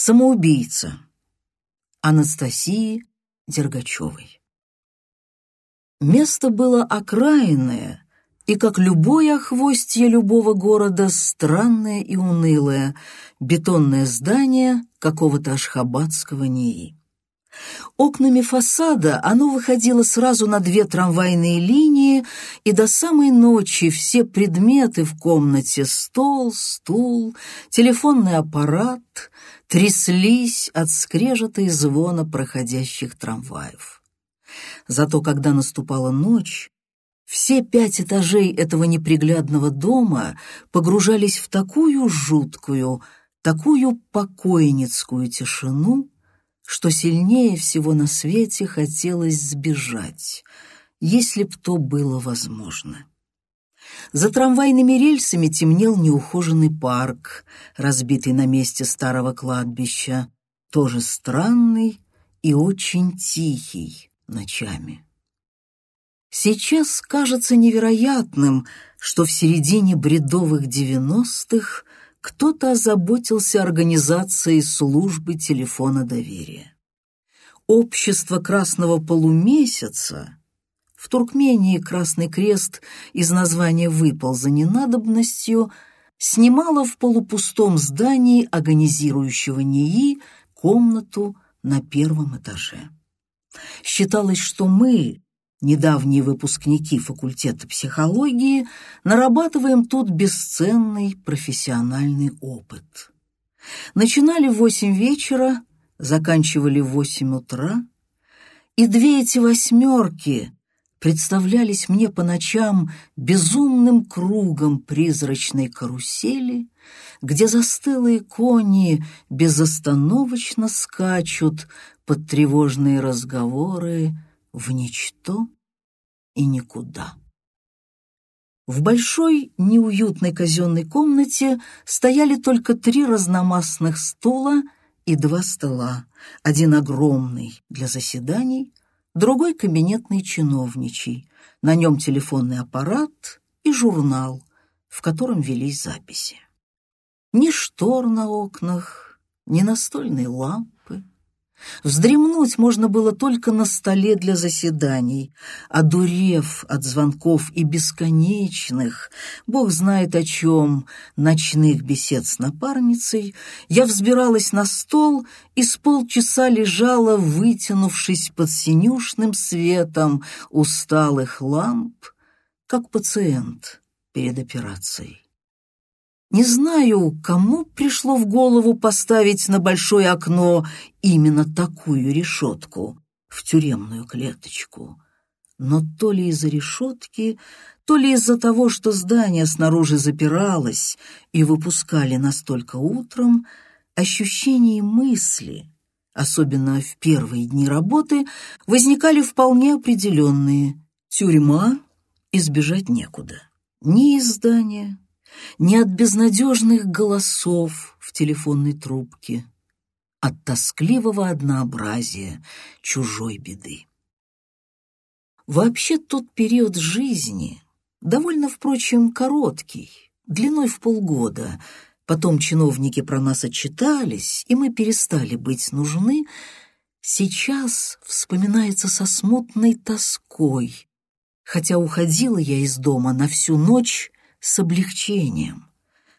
Самоубийца. Анастасии Дергачевой. Место было окраинное, и, как любое охвостье любого города, странное и унылое, бетонное здание какого-то ашхабадского НИИ. Окнами фасада оно выходило сразу на две трамвайные линии, и до самой ночи все предметы в комнате — стол, стул, телефонный аппарат — тряслись от скрежета и звона проходящих трамваев. Зато когда наступала ночь, все пять этажей этого неприглядного дома погружались в такую жуткую, такую покойницкую тишину, что сильнее всего на свете хотелось сбежать, если б то было возможно. За трамвайными рельсами темнел неухоженный парк, разбитый на месте старого кладбища, тоже странный и очень тихий ночами. Сейчас кажется невероятным, что в середине бредовых девяностых кто-то озаботился организацией службы телефона доверия. Общество Красного Полумесяца в Туркмении Красный Крест из названия выпал за ненадобностью, снимало в полупустом здании агонизирующего НИИ комнату на первом этаже. Считалось, что мы, недавние выпускники факультета психологии, нарабатываем тут бесценный профессиональный опыт. Начинали в восемь вечера, заканчивали в восемь утра, и две эти восьмерки представлялись мне по ночам безумным кругом призрачной карусели, где застылые кони безостановочно скачут под тревожные разговоры в ничто и никуда. В большой, неуютной казенной комнате стояли только три разномастных стула и два стола, один огромный для заседаний, другой кабинетный чиновничий, на нем телефонный аппарат и журнал, в котором велись записи. Ни штор на окнах, ни настольной лампы, Вздремнуть можно было только на столе для заседаний, одурев от звонков и бесконечных, бог знает о чем, ночных бесед с напарницей, я взбиралась на стол и с полчаса лежала, вытянувшись под синюшным светом усталых ламп, как пациент перед операцией. Не знаю, кому пришло в голову поставить на большое окно именно такую решетку в тюремную клеточку. Но то ли из-за решетки, то ли из-за того, что здание снаружи запиралось и выпускали настолько утром, ощущения и мысли, особенно в первые дни работы, возникали вполне определенные. Тюрьма избежать некуда. Ни из здания, не от безнадежных голосов в телефонной трубке, от тоскливого однообразия чужой беды. Вообще тот период жизни, довольно, впрочем, короткий, длиной в полгода, потом чиновники про нас отчитались, и мы перестали быть нужны, сейчас вспоминается со смутной тоской, хотя уходила я из дома на всю ночь с облегчением.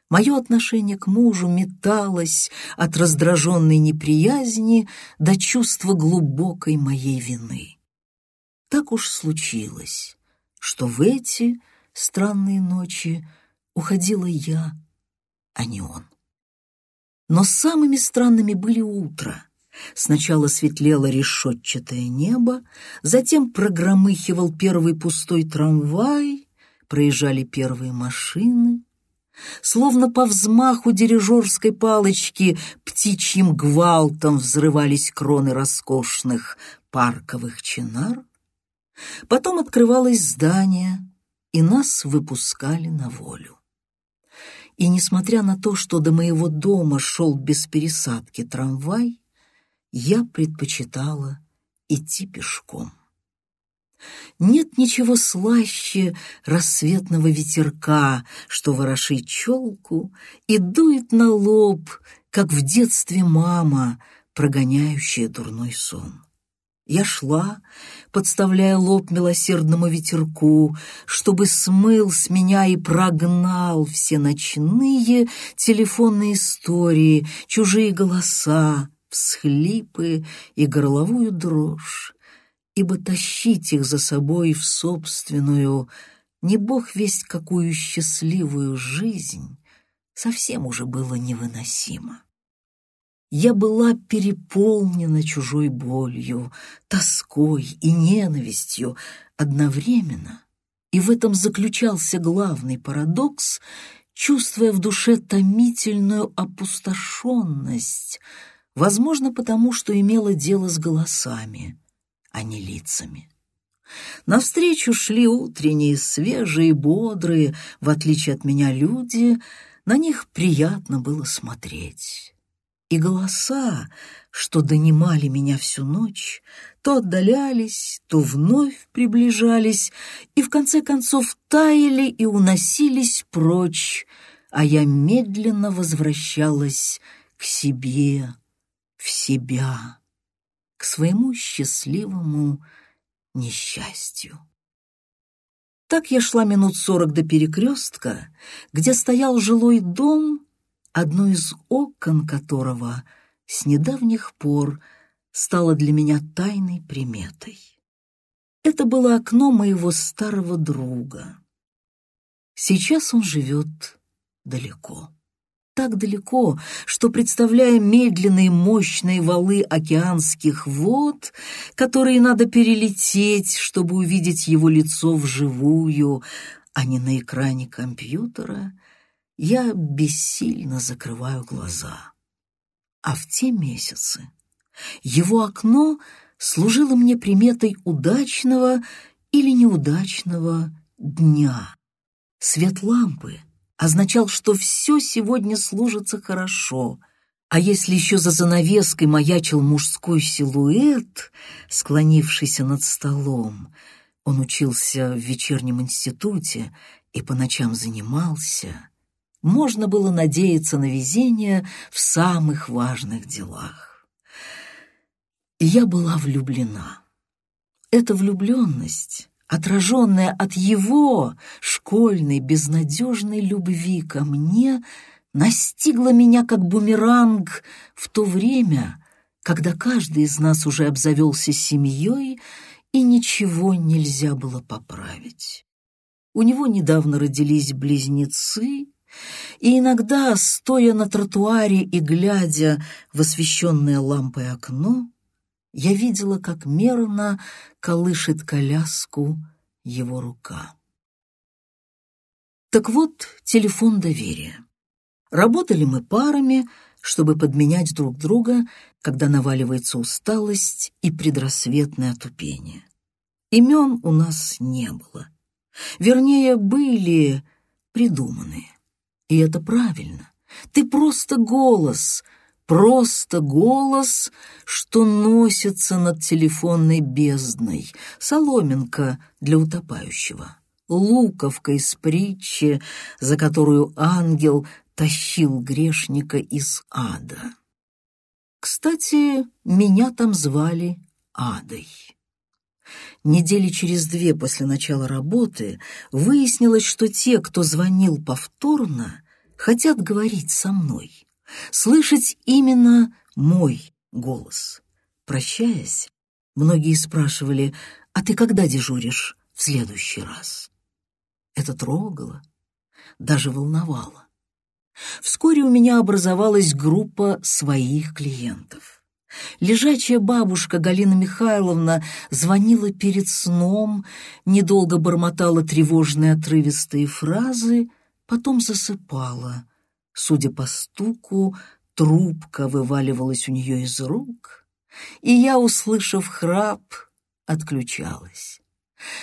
Мое отношение к мужу металось от раздраженной неприязни до чувства глубокой моей вины. Так уж случилось, что в эти странные ночи уходила я, а не он. Но самыми странными были утра. Сначала светлело решетчатое небо, затем прогромыхивал первый пустой трамвай, проезжали первые машины. Словно по взмаху дирижерской палочки птичьим гвалтом взрывались кроны роскошных парковых чинар. Потом открывалось здание, и нас выпускали на волю. И несмотря на то, что до моего дома шел без пересадки трамвай, я предпочитала идти пешком. Нет ничего слаще рассветного ветерка, что ворошит челку и дует на лоб как в детстве мама, прогоняющая дурной сон. Я шла, подставляя лоб милосердному ветерку, чтобы смыл с меня и прогнал все ночные телефонные истории, чужие голоса, всхлипы и горловую дрожь, ибо тащить их за собой в собственную, не бог весть какую счастливую жизнь, совсем уже было невыносимо. Я была переполнена чужой болью, тоской и ненавистью одновременно, и в этом заключался главный парадокс, чувствуя в душе томительную опустошенность, возможно, потому что имела дело с голосами, а не лицами. Навстречу шли утренние, свежие, бодрые, в отличие от меня, люди, на них приятно было смотреть. И голоса, что донимали меня всю ночь, то отдалялись, то вновь приближались и в конце концов таяли и уносились прочь, а я медленно возвращалась к себе, в себя, к своему счастливому несчастью. Так я шла минут сорок до перекрестка, где стоял жилой дом одно из окон которого с недавних пор стало для меня тайной приметой. Это было окно моего старого друга. Сейчас он живет далеко. Так далеко, что, представляя медленные мощные валы океанских вод, которые надо перелететь, чтобы увидеть его лицо вживую, а не на экране компьютера, я бессильно закрываю глаза. А в те месяцы его окно служило мне приметой удачного или неудачного дня. Свет лампы означал, что все сегодня служится хорошо, а если еще за занавеской маячил мужской силуэт, склонившийся над столом, он учился в вечернем институте и по ночам занимался, можно было надеяться на везение в самых важных делах. Я была влюблена. Эта влюбленность, отраженная от его школьной безнадежной любви ко мне, настигла меня как бумеранг в то время, когда каждый из нас уже обзавелся семьей, и ничего нельзя было поправить. У него недавно родились близнецы, и иногда, стоя на тротуаре и глядя в освещенное лампой окно, я видела, как мерно колышет коляску его рука. Так вот, телефон доверия. Работали мы парами, чтобы подменять друг друга, когда наваливается усталость и предрассветное отупение. Имен у нас не было. Вернее, были придуманные. И это правильно. Ты просто голос, просто голос, что носится над телефонной бездной, соломинка для утопающего, луковка из притчи, за которую ангел тащил грешника из ада. Кстати, меня там звали Адой. Недели через две после начала работы выяснилось, что те, кто звонил повторно, хотят говорить со мной, слышать именно мой голос. Прощаясь, многие спрашивали, «А ты когда дежуришь в следующий раз?» Это трогало, даже волновало. Вскоре у меня образовалась группа своих клиентов. Лежачая бабушка Галина Михайловна звонила перед сном, недолго бормотала тревожные отрывистые фразы, потом засыпала. Судя по стуку, трубка вываливалась у нее из рук, и я, услышав храп, отключалась.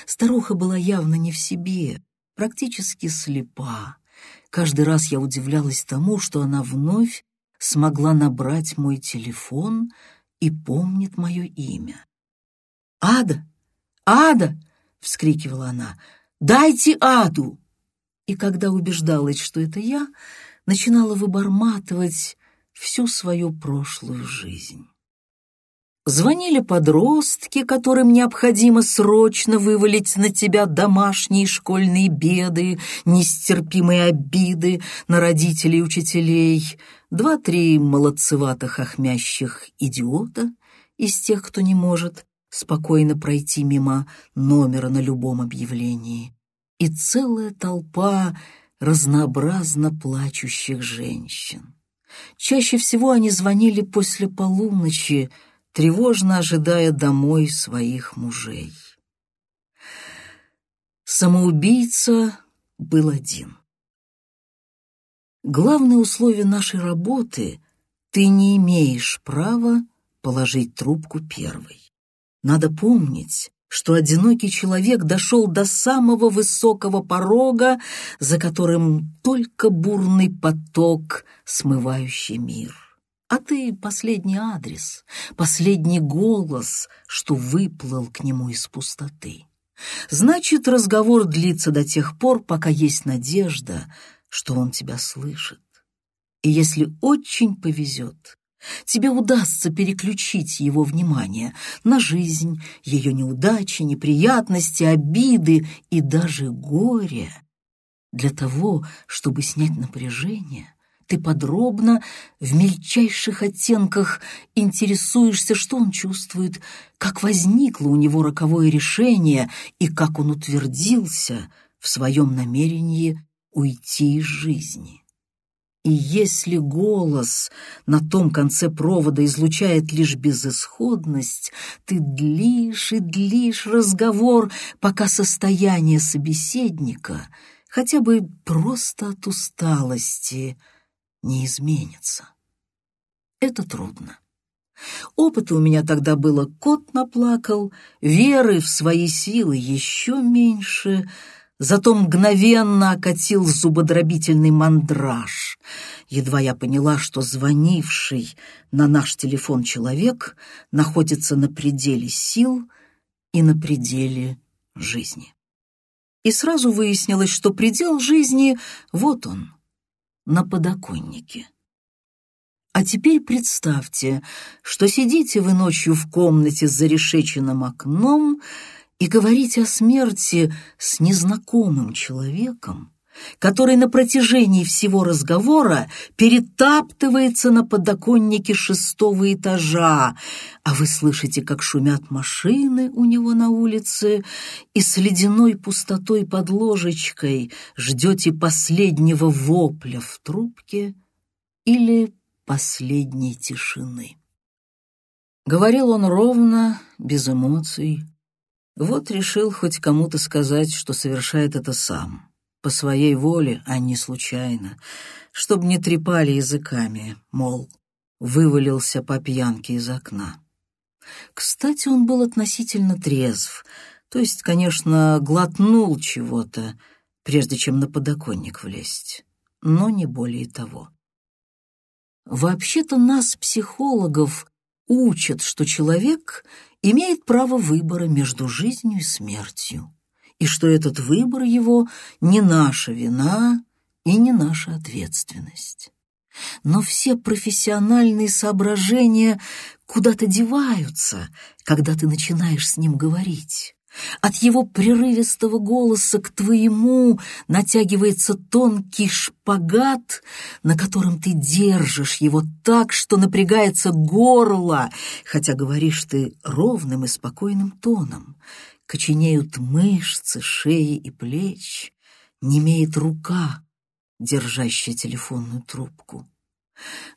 Старуха была явно не в себе, практически слепа. Каждый раз я удивлялась тому, что она вновь смогла набрать мой телефон и помнит мое имя. «Ада! Ада!» — вскрикивала она. «Дайте Аду!» И когда убеждалась, что это я, начинала выборматывать всю свою прошлую жизнь. Звонили подростки, которым необходимо срочно вывалить на тебя домашние школьные беды, нестерпимые обиды на родителей и учителей, два-три молодцеватых охмящих идиота из тех, кто не может спокойно пройти мимо номера на любом объявлении, и целая толпа разнообразно плачущих женщин. Чаще всего они звонили после полуночи, тревожно ожидая домой своих мужей. Самоубийца был один. Главное условие нашей работы — ты не имеешь права положить трубку первой. Надо помнить, что одинокий человек дошел до самого высокого порога, за которым только бурный поток, смывающий мир а ты — последний адрес, последний голос, что выплыл к нему из пустоты. Значит, разговор длится до тех пор, пока есть надежда, что он тебя слышит. И если очень повезет, тебе удастся переключить его внимание на жизнь, ее неудачи, неприятности, обиды и даже горе для того, чтобы снять напряжение, ты подробно, в мельчайших оттенках интересуешься, что он чувствует, как возникло у него роковое решение и как он утвердился в своем намерении уйти из жизни. И если голос на том конце провода излучает лишь безысходность, ты длишь и длишь разговор, пока состояние собеседника, хотя бы просто от усталости – не изменится. Это трудно. Опыта у меня тогда было кот наплакал, веры в свои силы еще меньше, зато мгновенно окатил зубодробительный мандраж. Едва я поняла, что звонивший на наш телефон человек находится на пределе сил и на пределе жизни. И сразу выяснилось, что предел жизни — вот он — на подоконнике. А теперь представьте, что сидите вы ночью в комнате с зарешеченным окном и говорите о смерти с незнакомым человеком, который на протяжении всего разговора перетаптывается на подоконнике шестого этажа, а вы слышите, как шумят машины у него на улице, и с ледяной пустотой под ложечкой ждете последнего вопля в трубке или последней тишины. Говорил он ровно, без эмоций. Вот решил хоть кому-то сказать, что совершает это сам по своей воле, а не случайно, чтоб не трепали языками, мол, вывалился по пьянке из окна. Кстати, он был относительно трезв, то есть, конечно, глотнул чего-то, прежде чем на подоконник влезть, но не более того. Вообще-то нас, психологов, учат, что человек имеет право выбора между жизнью и смертью и что этот выбор его не наша вина и не наша ответственность. Но все профессиональные соображения куда-то деваются, когда ты начинаешь с ним говорить. От его прерывистого голоса к твоему натягивается тонкий шпагат, на котором ты держишь его так, что напрягается горло, хотя говоришь ты ровным и спокойным тоном коченеют мышцы шеи и плеч, немеет рука, держащая телефонную трубку.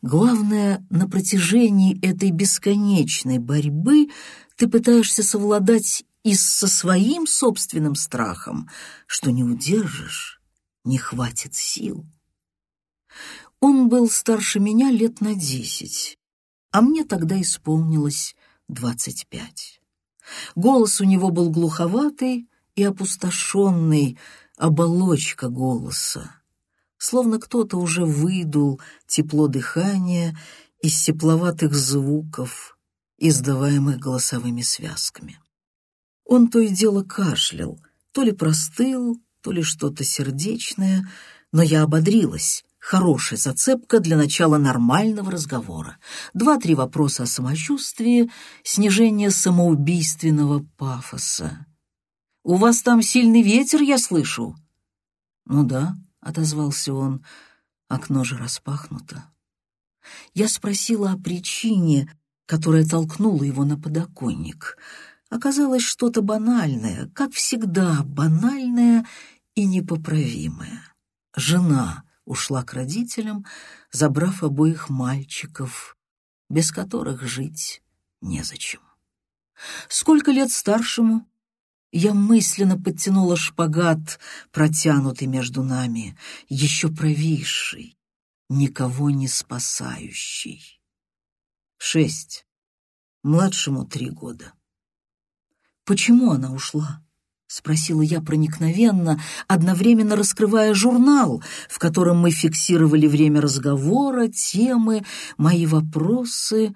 Главное, на протяжении этой бесконечной борьбы ты пытаешься совладать и со своим собственным страхом, что не удержишь, не хватит сил. Он был старше меня лет на десять, а мне тогда исполнилось двадцать пять. Голос у него был глуховатый и опустошенный, оболочка голоса. Словно кто-то уже выдул тепло дыхания из тепловатых звуков, издаваемых голосовыми связками. Он то и дело кашлял, то ли простыл, то ли что-то сердечное, но я ободрилась, хорошая зацепка для начала нормального разговора. Два-три вопроса о самочувствии, снижение самоубийственного пафоса. «У вас там сильный ветер, я слышу?» «Ну да», — отозвался он, — «окно же распахнуто». Я спросила о причине, которая толкнула его на подоконник. Оказалось что-то банальное, как всегда, банальное и непоправимое. Жена ушла к родителям, забрав обоих мальчиков, без которых жить незачем. Сколько лет старшему? Я мысленно подтянула шпагат, протянутый между нами, еще провисший, никого не спасающий. Шесть. Младшему три года. Почему она ушла? — спросила я проникновенно, одновременно раскрывая журнал, в котором мы фиксировали время разговора, темы, мои вопросы.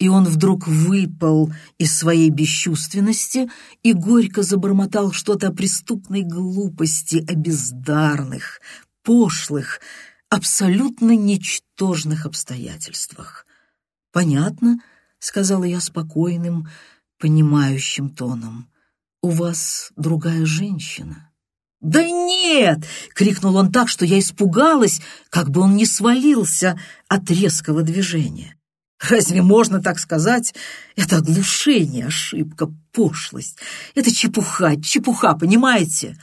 И он вдруг выпал из своей бесчувственности и горько забормотал что-то о преступной глупости, о бездарных, пошлых, абсолютно ничтожных обстоятельствах. «Понятно», — сказала я спокойным, понимающим тоном, — у вас другая женщина». «Да нет!» — крикнул он так, что я испугалась, как бы он не свалился от резкого движения. «Разве можно так сказать? Это оглушение, ошибка, пошлость. Это чепуха, чепуха, понимаете?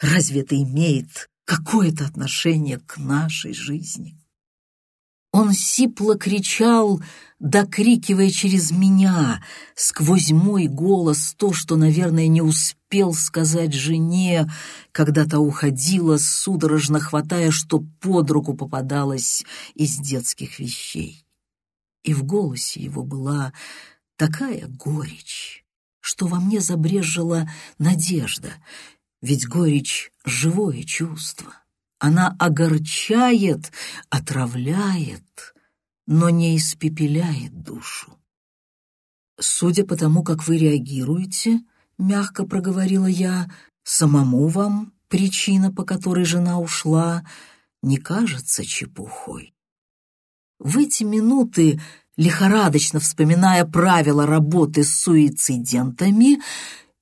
Разве это имеет какое-то отношение к нашей жизни?» Он сипло кричал, докрикивая через меня, сквозь мой голос, то, что, наверное, не успел сказать жене, когда та уходила, судорожно хватая, что под руку попадалось из детских вещей. И в голосе его была такая горечь, что во мне забрежила надежда, ведь горечь — живое чувство. Она огорчает, отравляет, но не испепеляет душу. «Судя по тому, как вы реагируете, — мягко проговорила я, — самому вам причина, по которой жена ушла, не кажется чепухой. В эти минуты, лихорадочно вспоминая правила работы с суицидентами,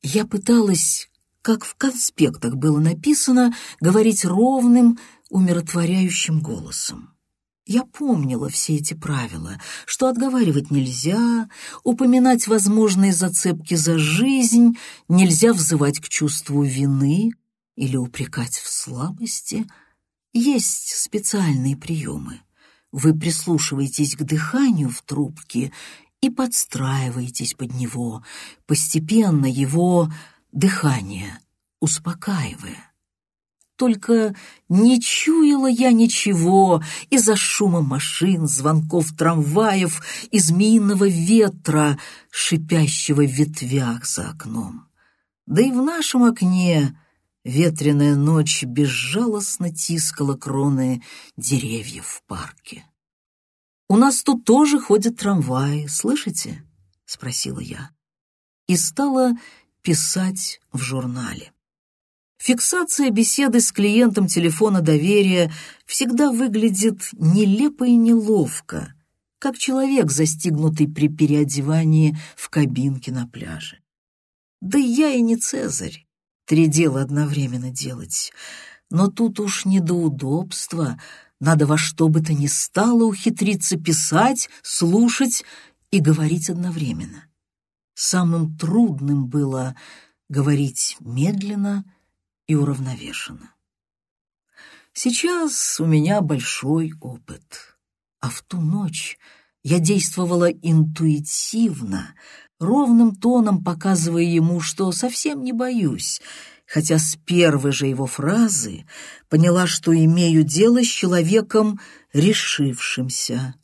я пыталась как в конспектах было написано, говорить ровным, умиротворяющим голосом. Я помнила все эти правила, что отговаривать нельзя, упоминать возможные зацепки за жизнь, нельзя взывать к чувству вины или упрекать в слабости. Есть специальные приемы. Вы прислушиваетесь к дыханию в трубке и подстраиваетесь под него, постепенно его дыхание, успокаивая. Только не чуяла я ничего из-за шума машин, звонков трамваев и змеиного ветра, шипящего в ветвях за окном. Да и в нашем окне ветреная ночь безжалостно тискала кроны деревьев в парке. «У нас тут тоже ходят трамваи, слышите?» — спросила я. И стала писать в журнале. Фиксация беседы с клиентом телефона доверия всегда выглядит нелепо и неловко, как человек, застигнутый при переодевании в кабинке на пляже. Да я и не Цезарь, три дела одновременно делать. Но тут уж не до удобства, надо во что бы то ни стало ухитриться писать, слушать и говорить одновременно. Самым трудным было говорить медленно и уравновешенно. Сейчас у меня большой опыт, а в ту ночь я действовала интуитивно, ровным тоном показывая ему, что совсем не боюсь, хотя с первой же его фразы поняла, что имею дело с человеком, решившимся,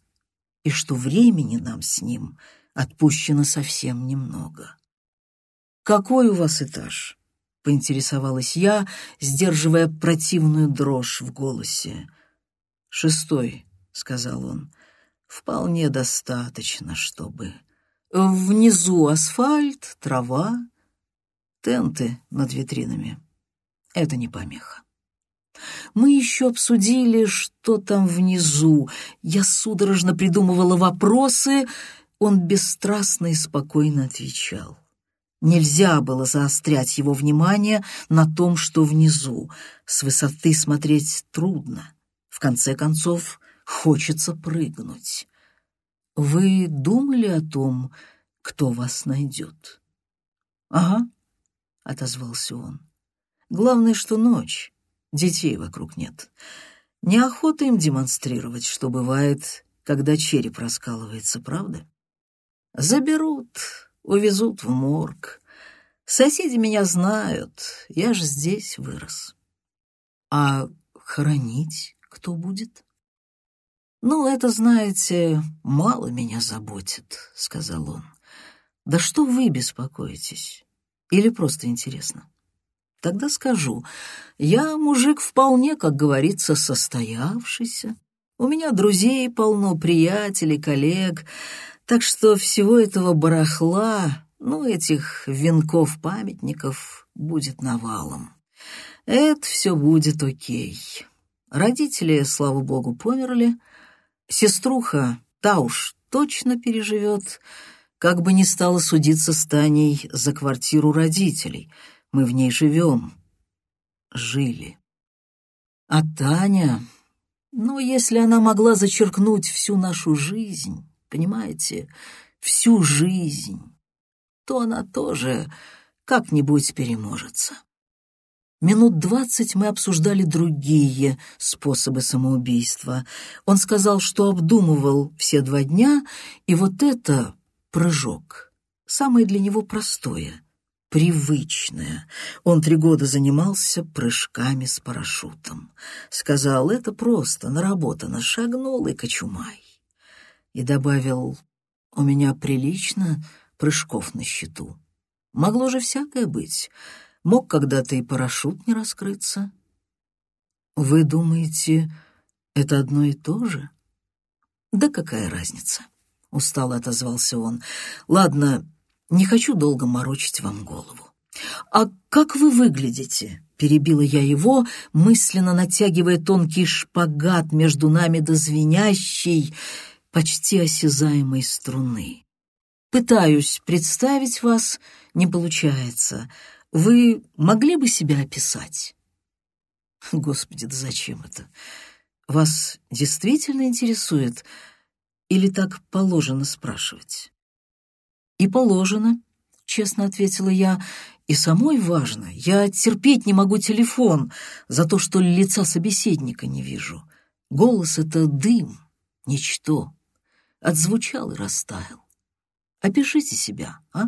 и что времени нам с ним — отпущено совсем немного. «Какой у вас этаж?» — поинтересовалась я, сдерживая противную дрожь в голосе. «Шестой», — сказал он, — «вполне достаточно, чтобы...» «Внизу асфальт, трава, тенты над витринами. Это не помеха». Мы еще обсудили, что там внизу. Я судорожно придумывала вопросы, он бесстрастно и спокойно отвечал. Нельзя было заострять его внимание на том, что внизу. С высоты смотреть трудно. В конце концов, хочется прыгнуть. Вы думали о том, кто вас найдет? Ага, отозвался он. Главное, что ночь, детей вокруг нет. Неохота им демонстрировать, что бывает, когда череп раскалывается, правда? Заберут, увезут в морг. Соседи меня знают, я же здесь вырос. А хоронить кто будет? Ну, это, знаете, мало меня заботит, сказал он. Да что вы беспокоитесь? Или просто интересно? Тогда скажу, я мужик вполне, как говорится, состоявшийся. У меня друзей полно, приятелей, коллег. Так что всего этого барахла, ну, этих венков-памятников будет навалом. Это все будет окей. Родители, слава богу, померли. Сеструха, та уж точно переживет, как бы ни стала судиться с Таней за квартиру родителей. Мы в ней живем. Жили. А Таня... Ну, если она могла зачеркнуть всю нашу жизнь, понимаете, всю жизнь, то она тоже как-нибудь переможется. Минут двадцать мы обсуждали другие способы самоубийства. Он сказал, что обдумывал все два дня, и вот это прыжок, самое для него простое, привычное. Он три года занимался прыжками с парашютом. Сказал, это просто, наработано, шагнул и кочумай и добавил, «У меня прилично прыжков на счету. Могло же всякое быть. Мог когда-то и парашют не раскрыться». «Вы думаете, это одно и то же?» «Да какая разница?» — устало отозвался он. «Ладно, не хочу долго морочить вам голову. А как вы выглядите?» — перебила я его, мысленно натягивая тонкий шпагат между нами до звенящей, почти осязаемой струны. Пытаюсь представить вас, не получается. Вы могли бы себя описать? Господи, да зачем это? Вас действительно интересует или так положено спрашивать? И положено, честно ответила я, и самой важно. Я терпеть не могу телефон за то, что лица собеседника не вижу. Голос — это дым, ничто отзвучал и растаял. Опишите себя, а?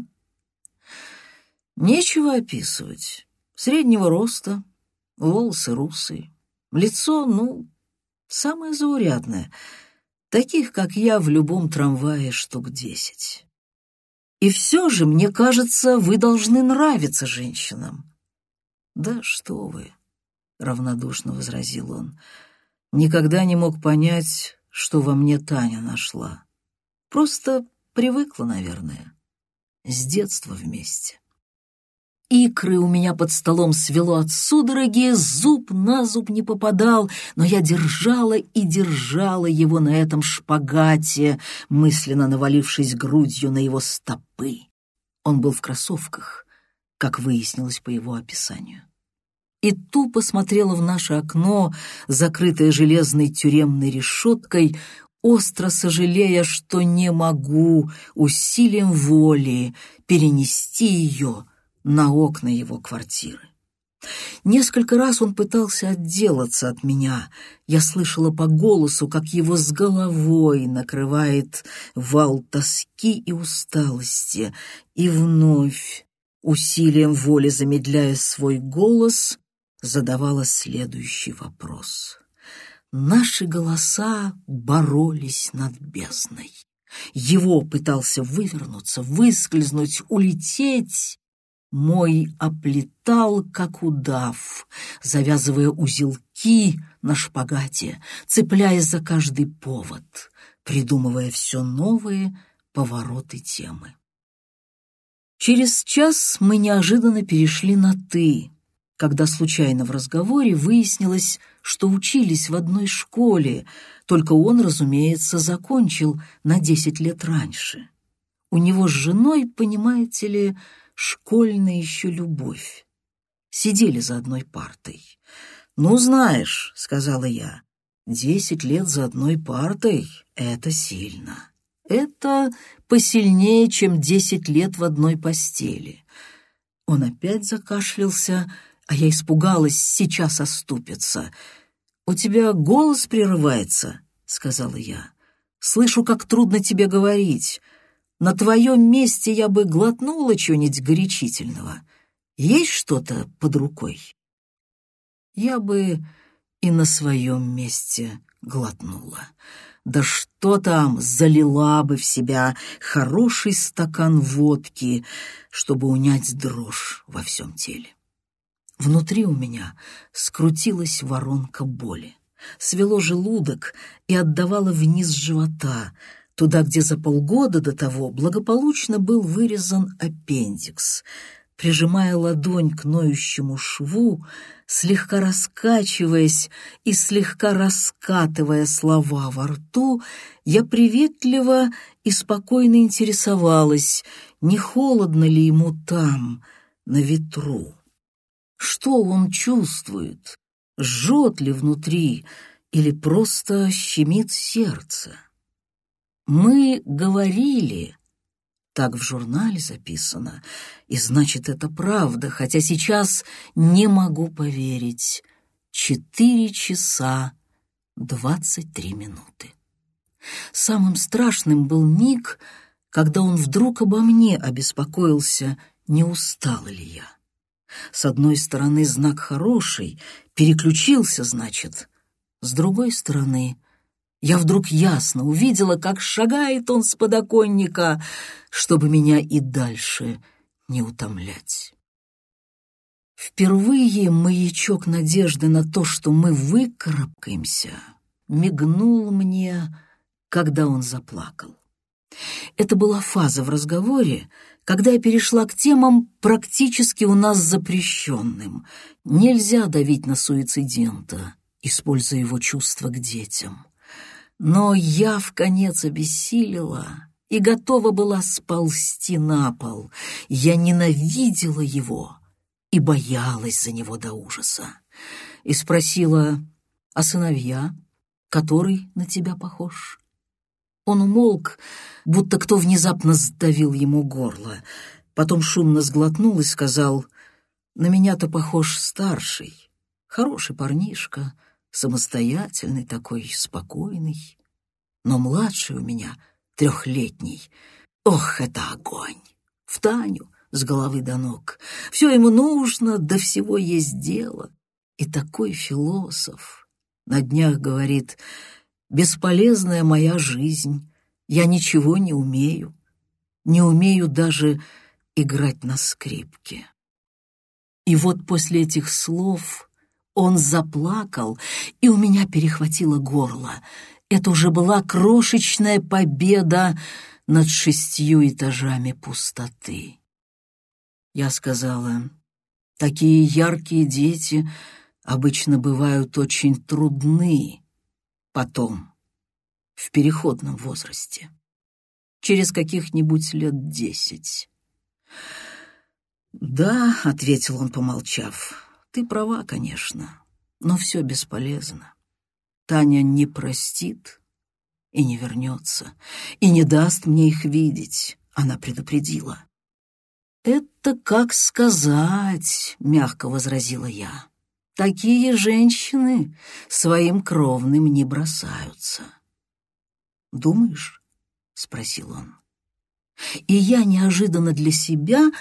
Нечего описывать. Среднего роста, волосы русые, лицо, ну, самое заурядное. Таких, как я, в любом трамвае штук десять. И все же, мне кажется, вы должны нравиться женщинам. Да что вы, равнодушно возразил он. Никогда не мог понять, что во мне Таня нашла. Просто привыкла, наверное. С детства вместе. Икры у меня под столом свело от судороги, зуб на зуб не попадал, но я держала и держала его на этом шпагате, мысленно навалившись грудью на его стопы. Он был в кроссовках, как выяснилось по его описанию и тупо смотрела в наше окно, закрытое железной тюремной решеткой, остро сожалея, что не могу усилием воли перенести ее на окна его квартиры. Несколько раз он пытался отделаться от меня. Я слышала по голосу, как его с головой накрывает вал тоски и усталости. И вновь, усилием воли замедляя свой голос, задавала следующий вопрос. Наши голоса боролись над бездной. Его пытался вывернуться, выскользнуть, улететь. Мой оплетал, как удав, завязывая узелки на шпагате, цепляясь за каждый повод, придумывая все новые повороты темы. Через час мы неожиданно перешли на «ты», когда случайно в разговоре выяснилось, что учились в одной школе, только он, разумеется, закончил на десять лет раньше. У него с женой, понимаете ли, школьная еще любовь. Сидели за одной партой. «Ну, знаешь», — сказала я, — «десять лет за одной партой — это сильно. Это посильнее, чем десять лет в одной постели». Он опять закашлялся, — а я испугалась, сейчас оступится. «У тебя голос прерывается», — сказала я. «Слышу, как трудно тебе говорить. На твоем месте я бы глотнула чего-нибудь горячительного. Есть что-то под рукой?» Я бы и на своем месте глотнула. Да что там, залила бы в себя хороший стакан водки, чтобы унять дрожь во всем теле. Внутри у меня скрутилась воронка боли. Свело желудок и отдавало вниз живота, туда, где за полгода до того благополучно был вырезан аппендикс. Прижимая ладонь к ноющему шву, слегка раскачиваясь и слегка раскатывая слова во рту, я приветливо и спокойно интересовалась, не холодно ли ему там, на ветру. Что он чувствует? Жжет ли внутри или просто щемит сердце? Мы говорили, так в журнале записано, и значит, это правда, хотя сейчас не могу поверить. Четыре часа двадцать три минуты. Самым страшным был миг, когда он вдруг обо мне обеспокоился, не устала ли я. С одной стороны, знак хороший, переключился, значит. С другой стороны, я вдруг ясно увидела, как шагает он с подоконника, чтобы меня и дальше не утомлять. Впервые маячок надежды на то, что мы выкарабкаемся, мигнул мне, когда он заплакал. Это была фаза в разговоре, когда я перешла к темам, практически у нас запрещенным. Нельзя давить на суицидента, используя его чувства к детям. Но я в конец обессилила и готова была сползти на пол. Я ненавидела его и боялась за него до ужаса. И спросила, а сыновья, который на тебя похож? Он умолк, будто кто внезапно сдавил ему горло. Потом шумно сглотнул и сказал, «На меня-то похож старший, хороший парнишка, самостоятельный такой, спокойный. Но младший у меня трехлетний. Ох, это огонь! В Таню с головы до ног. Все ему нужно, до всего есть дело. И такой философ. На днях говорит, бесполезная моя жизнь, я ничего не умею, не умею даже играть на скрипке. И вот после этих слов он заплакал, и у меня перехватило горло. Это уже была крошечная победа над шестью этажами пустоты. Я сказала, такие яркие дети обычно бывают очень трудны потом, в переходном возрасте, через каких-нибудь лет десять. «Да», — ответил он, помолчав, — «ты права, конечно, но все бесполезно. Таня не простит и не вернется, и не даст мне их видеть», — она предупредила. «Это как сказать», — мягко возразила я. Такие женщины своим кровным не бросаются. «Думаешь?» — спросил он. И я неожиданно для себя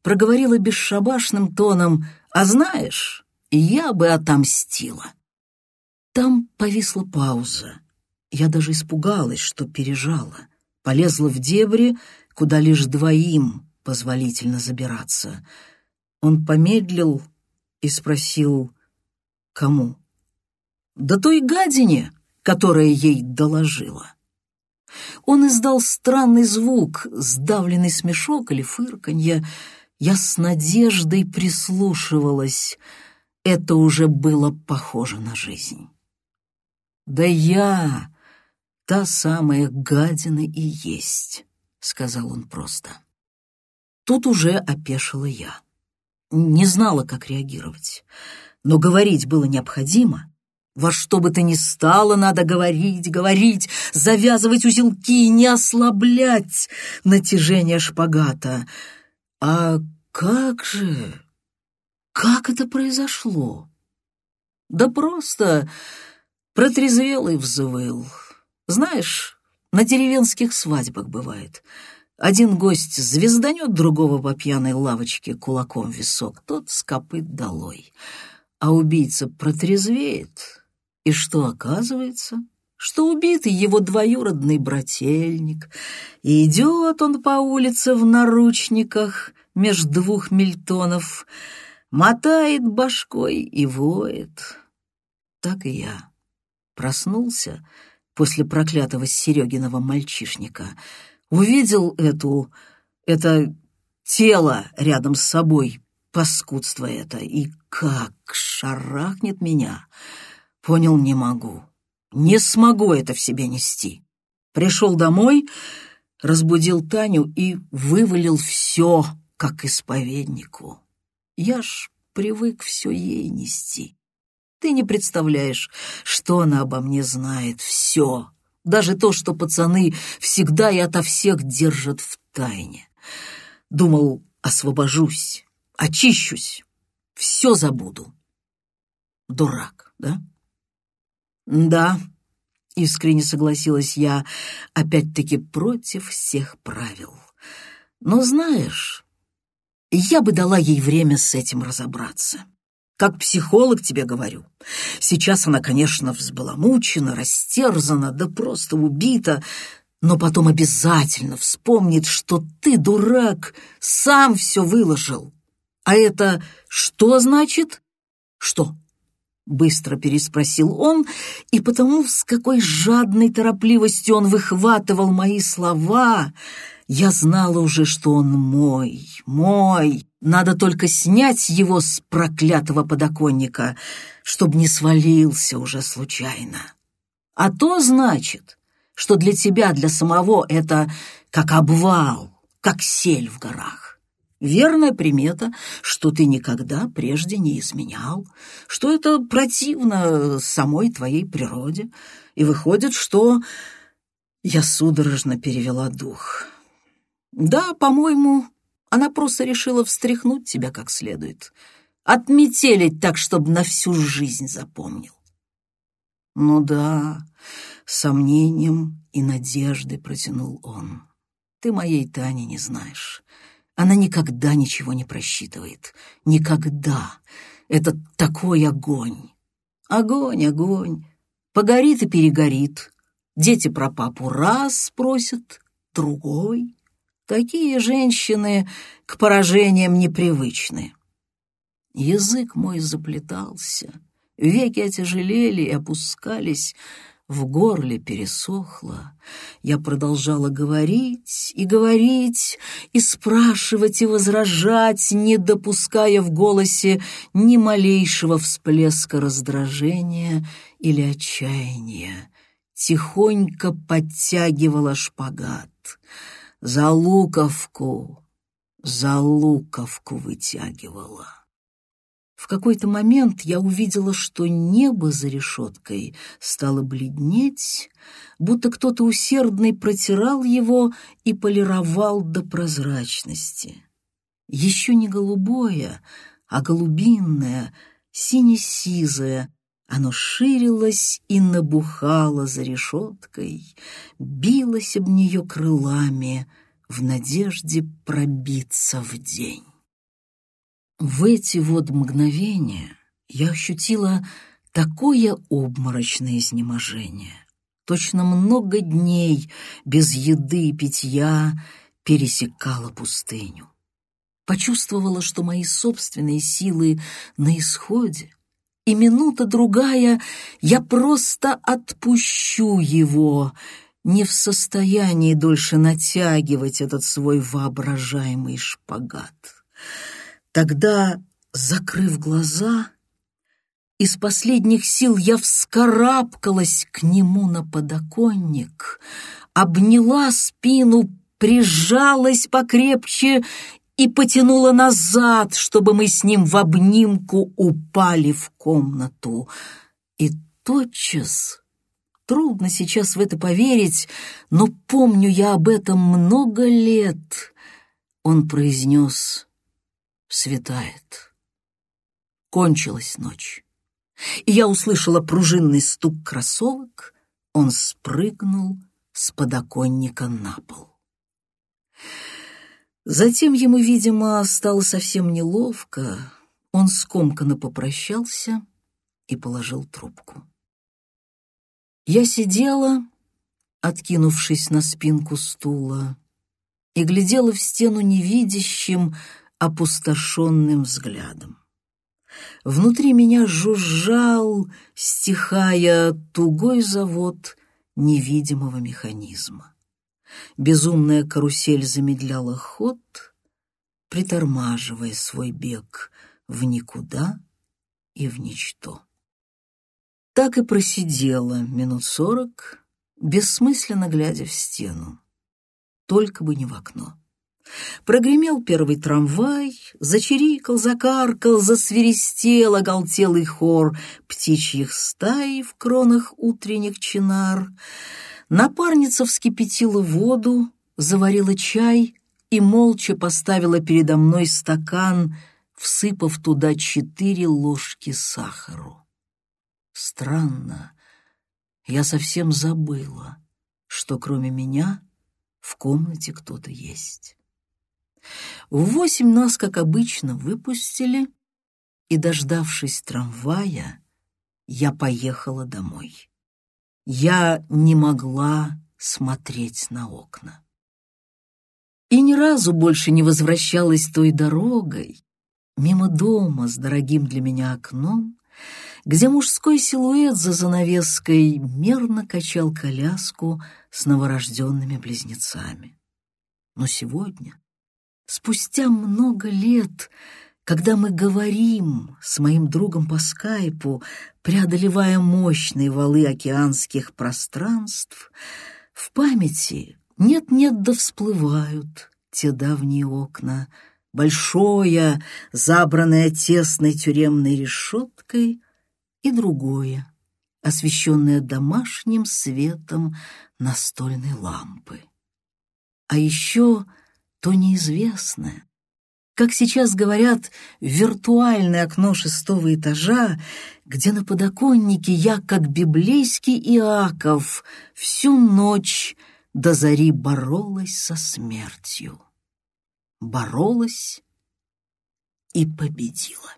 проговорила бесшабашным тоном, «А знаешь, я бы отомстила». Там повисла пауза. Я даже испугалась, что пережала. Полезла в дебри, куда лишь двоим позволительно забираться. Он помедлил и спросил, Кому? Да той гадине, которая ей доложила. Он издал странный звук, сдавленный смешок или фырканье. Я с надеждой прислушивалась. это уже было похоже на жизнь. «Да я та самая гадина и есть», — сказал он просто. Тут уже опешила я. Не знала, как реагировать. Но говорить было необходимо. Во что бы то ни стало, надо говорить, говорить, завязывать узелки, не ослаблять натяжение шпагата. А как же... Как это произошло? Да просто протрезвел и взвыл. Знаешь, на деревенских свадьбах бывает — один гость звезданет другого по пьяной лавочке кулаком в висок, тот скопыт долой. А убийца протрезвеет, и что оказывается? Что убитый его двоюродный брательник, и идет он по улице в наручниках меж двух мильтонов, мотает башкой и воет. Так и я проснулся после проклятого Серегиного мальчишника — увидел эту... это тело рядом с собой, паскудство это, и как шарахнет меня. Понял, не могу. Не смогу это в себе нести. Пришел домой, разбудил Таню и вывалил все, как исповеднику. Я ж привык все ей нести. Ты не представляешь, что она обо мне знает, все. Даже то, что пацаны всегда и ото всех держат в тайне. Думал, освобожусь, очищусь, все забуду. Дурак, да? Да, искренне согласилась я, опять-таки против всех правил. Но знаешь, я бы дала ей время с этим разобраться. Как психолог тебе говорю. Сейчас она, конечно, взбаламучена, растерзана, да просто убита, но потом обязательно вспомнит, что ты, дурак, сам все выложил. А это что значит? Что? Быстро переспросил он, и потому с какой жадной торопливостью он выхватывал мои слова, я знала уже, что он мой, мой, надо только снять его с проклятого подоконника, чтобы не свалился уже случайно. А то значит, что для тебя, для самого это как обвал, как сель в горах. Верная примета, что ты никогда прежде не изменял, что это противно самой твоей природе, и выходит, что я судорожно перевела дух. Да, по-моему, она просто решила встряхнуть тебя как следует, отметелить так, чтобы на всю жизнь запомнил. Ну да, сомнением и надеждой протянул он. Ты моей Тани не знаешь. Она никогда ничего не просчитывает. Никогда. Это такой огонь. Огонь, огонь. Погорит и перегорит. Дети про папу раз спросят, другой. Такие женщины к поражениям непривычны. Язык мой заплетался, веки отяжелели и опускались, в горле пересохло. Я продолжала говорить и говорить, и спрашивать, и возражать, не допуская в голосе ни малейшего всплеска раздражения или отчаяния. Тихонько подтягивала шпагат — за луковку, за луковку вытягивала. В какой-то момент я увидела, что небо за решеткой стало бледнеть, будто кто-то усердный протирал его и полировал до прозрачности. Еще не голубое, а голубинное, сине-сизое, оно ширилось и набухало за решеткой, билось об нее крылами в надежде пробиться в день. В эти вот мгновения я ощутила такое обморочное изнеможение. Точно много дней без еды и питья пересекала пустыню. Почувствовала, что мои собственные силы на исходе, и минута-другая я просто отпущу его, не в состоянии дольше натягивать этот свой воображаемый шпагат. Тогда, закрыв глаза, Из последних сил я вскарабкалась к нему на подоконник, обняла спину, прижалась покрепче и потянула назад, чтобы мы с ним в обнимку упали в комнату. И тотчас, трудно сейчас в это поверить, но помню я об этом много лет, он произнес «Светает». Кончилась ночь и я услышала пружинный стук кроссовок, он спрыгнул с подоконника на пол. Затем ему, видимо, стало совсем неловко, он скомканно попрощался и положил трубку. Я сидела, откинувшись на спинку стула, и глядела в стену невидящим, опустошенным взглядом. Внутри меня жужжал, стихая, тугой завод невидимого механизма. Безумная карусель замедляла ход, притормаживая свой бег в никуда и в ничто. Так и просидела минут сорок, бессмысленно глядя в стену, только бы не в окно. Прогремел первый трамвай, зачирикал, закаркал, засвиристел оголтелый хор птичьих стай в кронах утренних чинар. Напарница вскипятила воду, заварила чай и молча поставила передо мной стакан, всыпав туда четыре ложки сахару. Странно, я совсем забыла, что кроме меня в комнате кто-то есть. В восемь нас, как обычно, выпустили, и, дождавшись трамвая, я поехала домой. Я не могла смотреть на окна. И ни разу больше не возвращалась той дорогой, мимо дома с дорогим для меня окном, где мужской силуэт за занавеской мерно качал коляску с новорожденными близнецами. Но сегодня Спустя много лет, когда мы говорим с моим другом по скайпу, преодолевая мощные валы океанских пространств, в памяти нет-нет да всплывают те давние окна, большое, забранное тесной тюремной решеткой, и другое, освещенное домашним светом настольной лампы. А еще то неизвестное. Как сейчас говорят, виртуальное окно шестого этажа, где на подоконнике я, как библейский Иаков, всю ночь до зари боролась со смертью. Боролась и победила.